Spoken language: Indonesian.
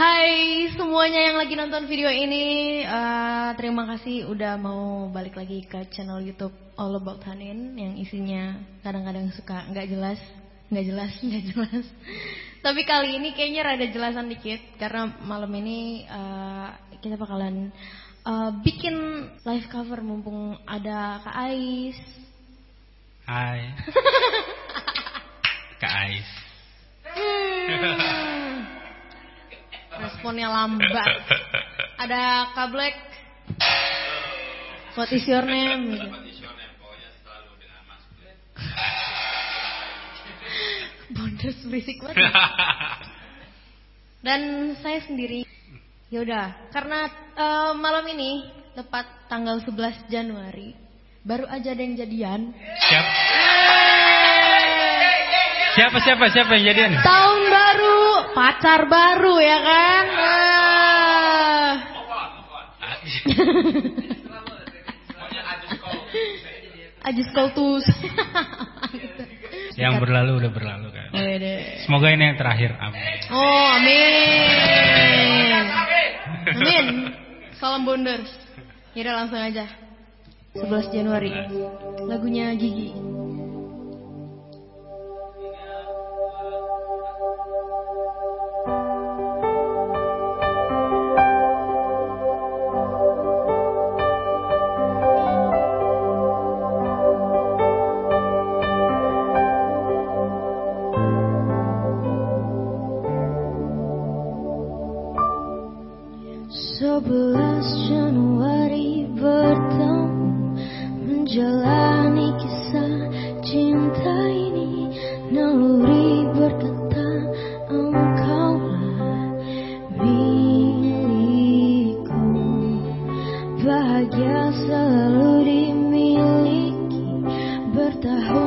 Hai semuanya yang lagi nonton video ini uh, Terima kasih udah mau balik lagi ke channel youtube All About Hanin Yang isinya kadang-kadang suka nggak jelas nggak jelas, nggak jelas. Tapi kali ini kayaknya rada jelasan dikit Karena malam ini uh, kita bakalan uh, bikin live cover Mumpung ada Kak Ais. Hai. Kak Ais. Hmm. Responnya lambat. Ada Kak Black. What is your name? Bondes berisik banget. Dan saya sendiri. Yaudah, karena uh, malam ini tepat tanggal 11 Januari baru aja ada yang jadian. Siap. Siapa siapa siapa yang jadian? Tahun pacar baru ya kan? Ajus Koltus. yang berlalu udah berlalu kan. Semoga ini yang terakhir. Amin. Oh, amin. Amin. Salam bonders. Yaudah langsung aja. 11 Januari. Lagunya Gigi. 11 Januari bertemu Menjalani kisah cinta ini. Naluri berkata engkaulah milikku. Bahagia selalu dimiliki Bertahun